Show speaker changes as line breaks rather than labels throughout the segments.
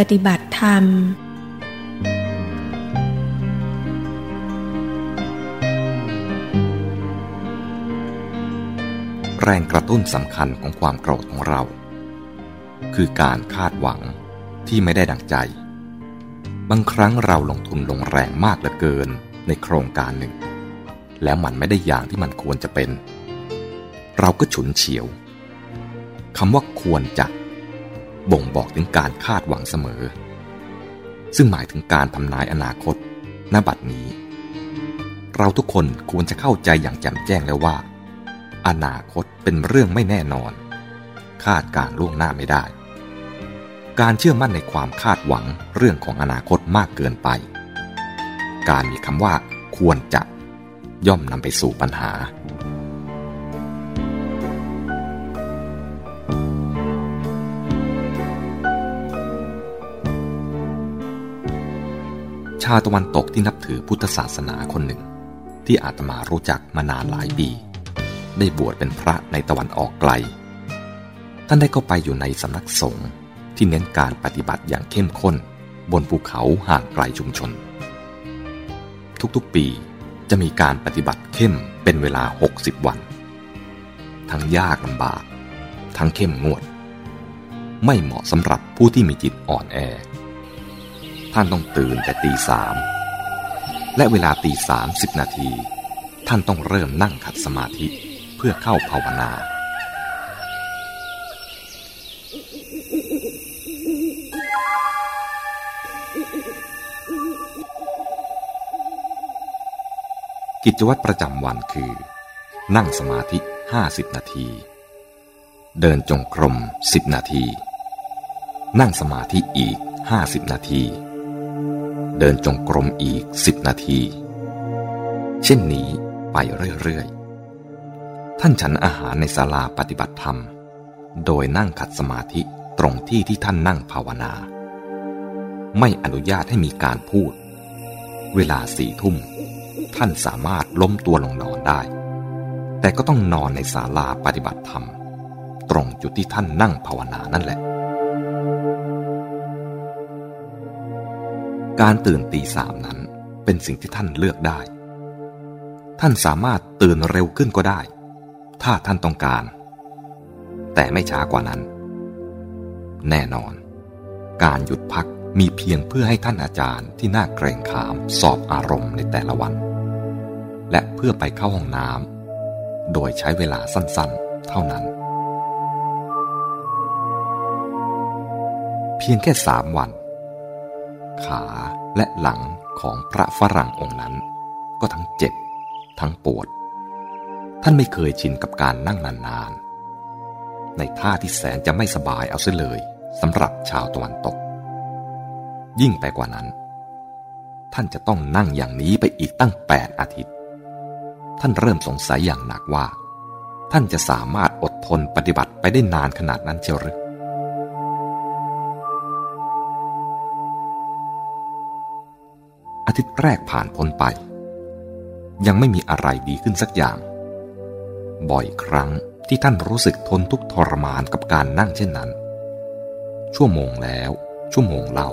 ปฏิบัติธรรม
แรงกระตุ้นสำคัญของความโกรธของเรา คือการคาดหวังที่ไม่ได้ดังใจ บางครั้งเราลงทุนลงแรงมากเหลือเกินในโครงการหนึ่ง แล้วมันไม่ได้อย่างที่มันควรจะเป็น เราก็ฉุนเฉียวคำว่าควรจะ บ่งบอกถึงการคาดหวังเสมอ ซึ่งหมายถึงการทำนายอนาคตณบัดนี้ เราทุกคนควรจะเข้าใจอย่างแจ่มแจ้งแล้วว่า อนาคตเป็นเรื่องไม่แน่นอน คาดการล่วงหน้าไม่ได้ การเชื่อมั่นในความคาดหวังเรื่องของอนาคตมากเกินไป การมีคำว่า ควรจะ ย่อมนำไปสู่ปัญหาาวตะวันตกที่นับถือพุทธศาสนาคนหนึ่ง ที่อาตมารู้จักมานานหลายปี ได้บวชเป็นพระในตะวันออกไกล ท่านได้เข้าไปอยู่ในสำนักสงฆ์ที่เน้นการปฏิบัติอย่างเข้มข้น บนภูเขาห่างไกลชุมชน ทุกๆปีจะมีการปฏิบัติเข้มเป็นเวลา 60 วัน ทั้งยากลำบาก ทั้งเข้มงวด ไม่เหมาะสำหรับผู้ที่มีจิตอ่อนแอ ท่านต้องตื่นแต่ตีสามและเวลาตีสามสิบนาที ท่านต้องเริ่มนั่งขัดสมาธิเพื่อเข้าภาวนา กิจวัตรประจำวันคือ นั่งสมาธิห้าสิบนาที เดินจงกรมสิบนาที นั่งสมาธิอีกห้าสิบนาที เดินจงกรมอีกสิบนาที เช่นนี้ไปเรื่อยๆ ท่านฉันอาหารในศาลาปฏิบัติธรรม โดยนั่งขัดสมาธิตรงที่ที่ท่านนั่งภาวนา ไม่อนุญาตให้มีการพูด เวลาสี่ทุ่ม ท่านสามารถล้มตัวลงนอนได้ แต่ก็ต้องนอนในศาลาปฏิบัติธรรม ตรงจุดที่ท่านนั่งภาวนานั่นแหละ การตื่นตีสามนั้นเป็นสิ่งที่ท่านเลือกได้ ท่านสามารถตื่นเร็วขึ้นก็ได้ ถ้าท่านต้องการ แต่ไม่ช้ากว่านั้น แน่นอน การหยุดพักมีเพียงเพื่อให้ท่านอาจารย์ที่น่าเกรงขามสอบอารมณ์ในแต่ละวัน และเพื่อไปเข้าห้องน้ำโดยใช้เวลาสั้นๆ เท่านั้น เพียงแค่สามวัน ขาและหลังของพระฝรั่งองค์นั้น ก็ทั้งเจ็บ ทั้งปวด ท่านไม่เคยชินกับการนั่งนานๆ ในท่าที่แสนจะไม่สบายเอาเสียเลยสำหรับชาวตะวันตก ยิ่งไปกว่านั้น ท่านจะต้องนั่งอย่างนี้ไปอีกตั้งแปดอาทิตย์ ท่านเริ่มสงสัยอย่างหนักว่า ท่านจะสามารถอดทนปฏิบัติไปได้นานขนาดนั้นเชียวหรือ อาทิตย์แรกผ่านพ้นไป ยังไม่มีอะไรดีขึ้นสักอย่าง บ่อยครั้งที่ท่านรู้สึกทนทุกทรมานกับการนั่งเช่นนั้น ชั่วโมงแล้ว ชั่วโมงเล่า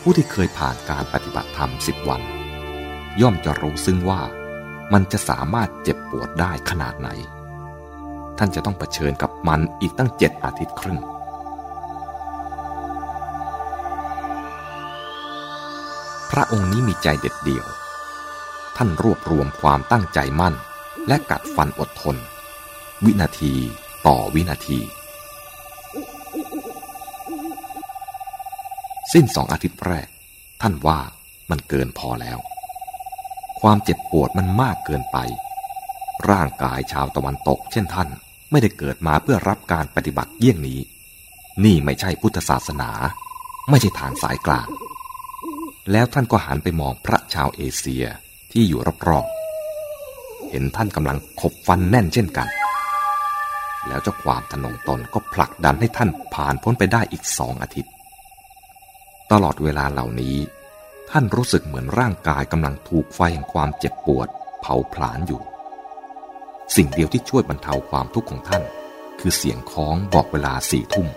ผู้ที่เคยผ่านการปฏิบัติธรรมสิบวัน ย่อมจะรู้ซึ่งว่ามันจะสามารถเจ็บปวดได้ขนาดไหน ท่านจะต้องเผชิญกับมันอีกตั้งเจ็ดอาทิตย์ครึ่ง พระองค์นี้มีใจเด็ดเดี่ยว ท่านรวบรวมความตั้งใจมั่น และกัดฟันอดทน วินาทีต่อวินาที สิ้นสองอาทิตย์แรก ท่านว่ามันเกินพอแล้ว ความเจ็บปวดมันมากเกินไป ร่างกายชาวตะวันตก เช่นท่านไม่ได้เกิดมาเพื่อรับการปฏิบัติเยี่ยงนี้ นี่ไม่ใช่พุทธศาสนา ไม่ใช่ฐานสายกลาง แล้วท่านก็หันไปมองพระชาวเอเชียที่อยู่รอบๆ เห็นท่านกำลังขบฟันแน่นเช่นกัน แล้วเจ้าความทนงตนก็ผลักดันให้ท่านผ่านพ้นไปได้อีกสองอาทิตย์ ตลอดเวลาเหล่านี้ ท่านรู้สึกเหมือนร่างกายกำลังถูกไฟแห่งความเจ็บปวด เผาผลาญอยู่ สิ่งเดียวที่ช่วยบรรเทาความทุกข์ของท่าน คือเสียงคล้องบอกเวลาสี่ทุ่ม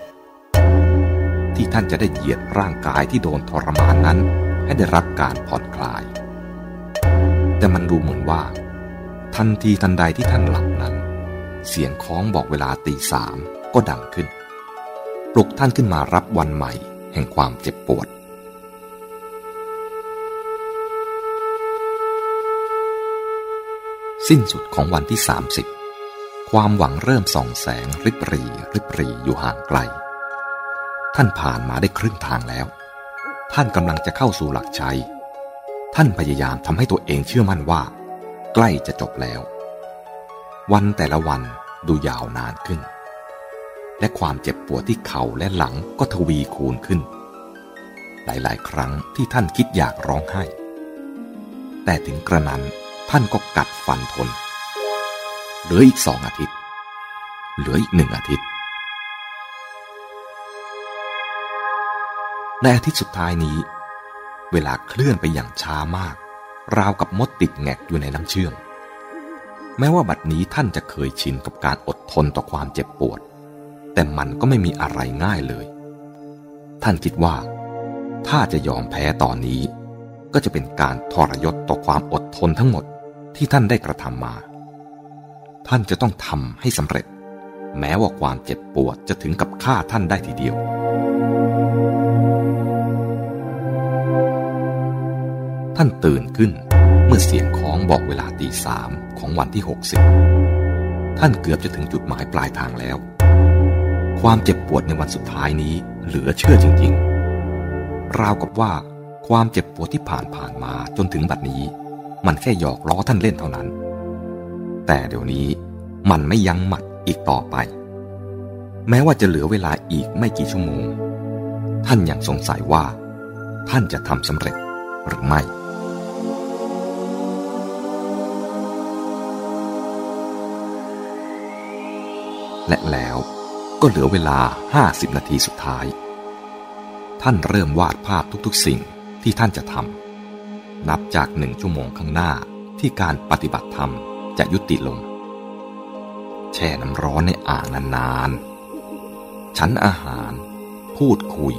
ที่ท่านจะได้เหยียดร่างกายที่โดนทรมานนั้น ให้ได้รับการผ่อนคลาย แต่มันดูเหมือนว่า ทันทีทันใดที่ท่านหลับนั้น เสียงคล้องบอกเวลาตีสามก็ดังขึ้น ปลุกท่านขึ้นมารับวันใหม่แห่งความเจ็บปวด สิ้นสุดของวันที่ 30 ความหวังเริ่มส่องแสงริบรีริบรีอยู่ห่างไกล ท่านผ่านมาได้ครึ่งทางแล้ว ท่านกำลังจะเข้าสู่หลักชัย ท่านพยายามทำให้ตัวเองเชื่อมั่นว่า ใกล้จะจบแล้ว วันแต่ละวันดูยาวนานขึ้น และความเจ็บปวดที่เข่าและหลังก็ทวีคูณขึ้น หลายๆ ครั้งที่ท่านคิดอยากร้องไห้ แต่ถึงกระนั้นท่านก็กัดฟันทน เหลืออีกสองอาทิตย์ เหลืออีกหนึ่งอาทิตย์ ในอาทิตย์สุดท้ายนี้ เวลาเคลื่อนไปอย่างช้ามาก ราวกับมดติดแงกอยู่ในน้ำเชื่อม แม้ว่าบัดนี้ท่านจะเคยชินกับการอดทนต่อความเจ็บปวด แต่มันก็ไม่มีอะไรง่ายเลย ท่านคิดว่า ถ้าจะยอมแพ้ตอนนี้ ก็จะเป็นการทรยศต่อความอดทนทั้งหมดที่ท่านได้กระทำมา ท่านจะต้องทำให้สำเร็จ แม้ว่าความเจ็บปวดจะถึงกับฆ่าท่านได้ทีเดียว ท่านตื่นขึ้น เมื่อเสียงของบอกเวลาตีสามของวันที่ 60 ท่านเกือบจะถึงจุดหมายปลายทางแล้ว ความเจ็บปวดในวันสุดท้ายนี้เหลือเชื่อจริง ๆ ราวกับว่าความเจ็บปวดที่ผ่านผ่านมาจนถึงบัดนี้ มันแค่หยอกล้อท่านเล่นเท่านั้น แต่เดี๋ยวนี้มันไม่ยั้งหมัดอีกต่อไป แม้ว่าจะเหลือเวลาอีกไม่กี่ชั่วโมง ท่านยังสงสัยว่า ท่านจะทำสำเร็จหรือไม่ และแล้วก็เหลือเวลา 50 นาทีสุดท้าย ท่านเริ่มวาดภาพทุกๆสิ่งที่ท่านจะทำนับจากหนึ่งชั่วโมงข้างหน้าที่การปฏิบัติธรรมจะยุติลง แช่น้ำร้อนในอ่างนานๆ ฉันอาหาร พูดคุย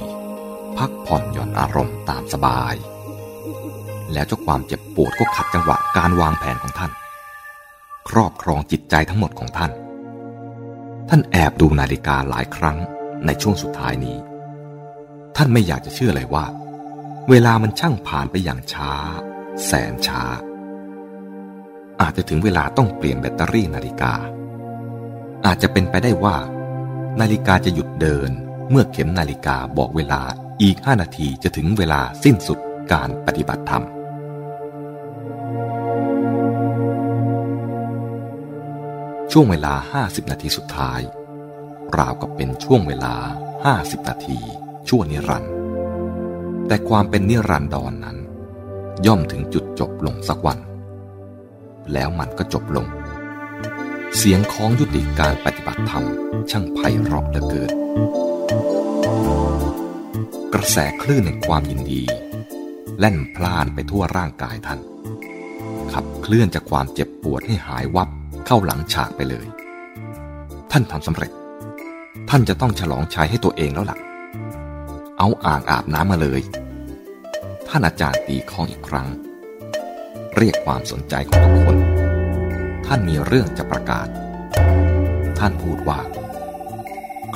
พักผ่อนหย่อนอารมณ์ตามสบาย แล้วเจ้าความเจ็บปวดก็ขัดจังหวะการวางแผนของท่าน ครอบครองจิตใจทั้งหมดของท่าน ท่านแอบดูนาฬิกาหลายครั้งในช่วงสุดท้ายนี้ ท่านไม่อยากจะเชื่อเลยว่า เวลามันช่างผ่านไปอย่างช้า แสนช้า อาจจะถึงเวลาต้องเปลี่ยนแบตเตอรี่นาฬิกา อาจจะเป็นไปได้ว่า นาฬิกาจะหยุดเดินเมื่อเข็มนาฬิกาบอกเวลาอีกห้านาทีจะถึงเวลาสิ้นสุดการปฏิบัติธรรม ช่วงเวลา 50 นาทีสุดท้าย ราวกับเป็นช่วงเวลา 50 นาทีชั่วนิรันดร์แต่ความเป็นนิรันดรนนั้น ย่อมถึงจุดจบลงสักวัน แล้วมันก็จบลง เสียงของยุติการปฏิบัติธรรม ช่างไพเราะเหลือเกินกระแสคลื่นแห่งความยินดี แล่นพล่านไปทั่วร่างกายท่าน ขับเคลื่อนจากความเจ็บปวดให้หายวับ เข้าหลังฉากไปเลย ท่านทำสำเร็จ ท่านจะต้องฉลองชัยให้ตัวเองแล้วล่ะ เอาอ่างอาบน้ำมาเลย ท่านอาจารย์ตีของอีกครั้ง เรียกความสนใจของทุกคน ท่านมีเรื่องจะประกาศ ท่านพูดว่า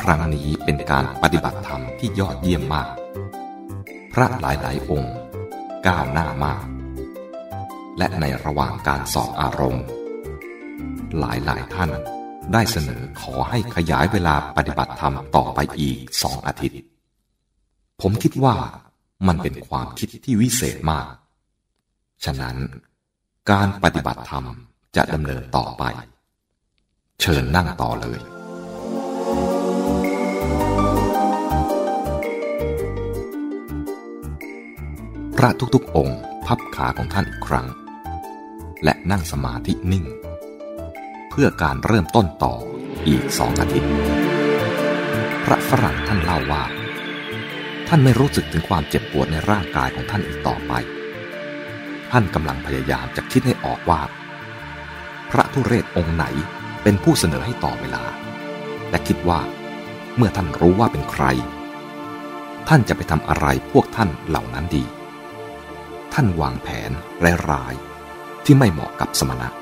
ครั้งนี้เป็นการปฏิบัติธรรมที่ยอดเยี่ยมมาก พระหลายหลายองค์ ก้าวหน้ามากและในระหว่างการสอบอารมณ์ หลายหลายท่าน ได้เสนอขอให้ขยายเวลาปฏิบัติธรรมต่อไปอีกสองอาทิตย์ ผมคิดว่ามันเป็นความคิดที่วิเศษมาก ฉะนั้น การปฏิบัติธรรมจะดำเนินต่อไป เชิญนั่งต่อเลยพระทุกๆองค์พับขาของท่านอีกครั้ง และนั่งสมาธินิ่ง เพื่อการเริ่มต้นต่ออีกสองอาทิตย์ พระฝรั่งท่านเล่าว่า ท่านไม่รู้สึกถึงความเจ็บปวดในร่างกายของท่านอีกต่อไป ท่านกำลังพยายามจะคิดให้ออกว่า พระทุเรศองค์ไหนเป็นผู้เสนอให้ต่อเวลา และคิดว่า เมื่อท่านรู้ว่าเป็นใคร ท่านจะไปทำอะไรพวกท่านเหล่านั้นดี ท่านวางแผนร้ายๆที่ไม่เหมาะกับสมณะ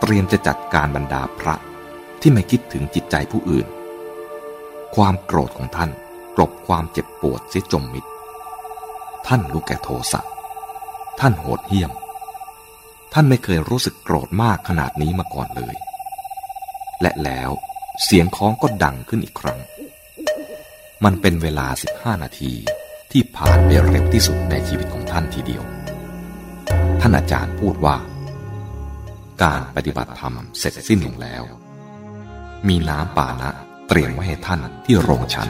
เตรียมจะจัดการบรรดาพระที่ไม่คิดถึงจิตใจผู้อื่น ความโกรธของท่านกลบความเจ็บปวดเสียจมมิด ท่านรู้แก่โทสะ ท่านโหดเหี้ยม ท่านไม่เคยรู้สึกโกรธมากขนาดนี้มาก่อนเลย และแล้วเสียงคล้องก็ดังขึ้นอีกครั้ง มันเป็นเวลา 15 นาทีที่ผ่านไปเร็วที่สุดในชีวิตของท่านทีเดียว ท่านอาจารย์พูดว่า การปฏิบัติธรรมเสร็จสิ้นลงแล้ว มีน้ำปานะเตรียมไว้ให้ท่านที่โรงชัน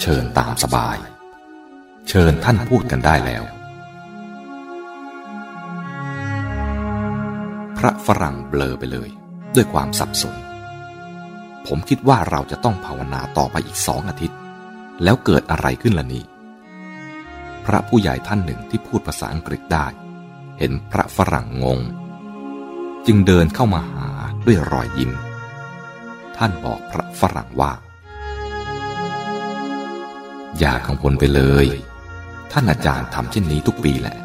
เชิญตามสบาย เชิญท่านพูดกันได้แล้ว พระฝรั่งเบลอไปเลย ด้วยความสับสน ผมคิดว่าเราจะต้องภาวนาต่อไปอีกสองอาทิตย์ แล้วเกิดอะไรขึ้นล่ะนี่พระผู้ใหญ่ท่านหนึ่งที่พูดภาษาอังกฤษได้ เห็นพระฝรั่งงง จึงเดินเข้ามาหาด้วยรอยยิ้ม ท่านบอกพระฝรั่งว่า อย่ากังวลไปเลย ท่านอาจารย์ทำเช่นนี้ทุกปีแหละ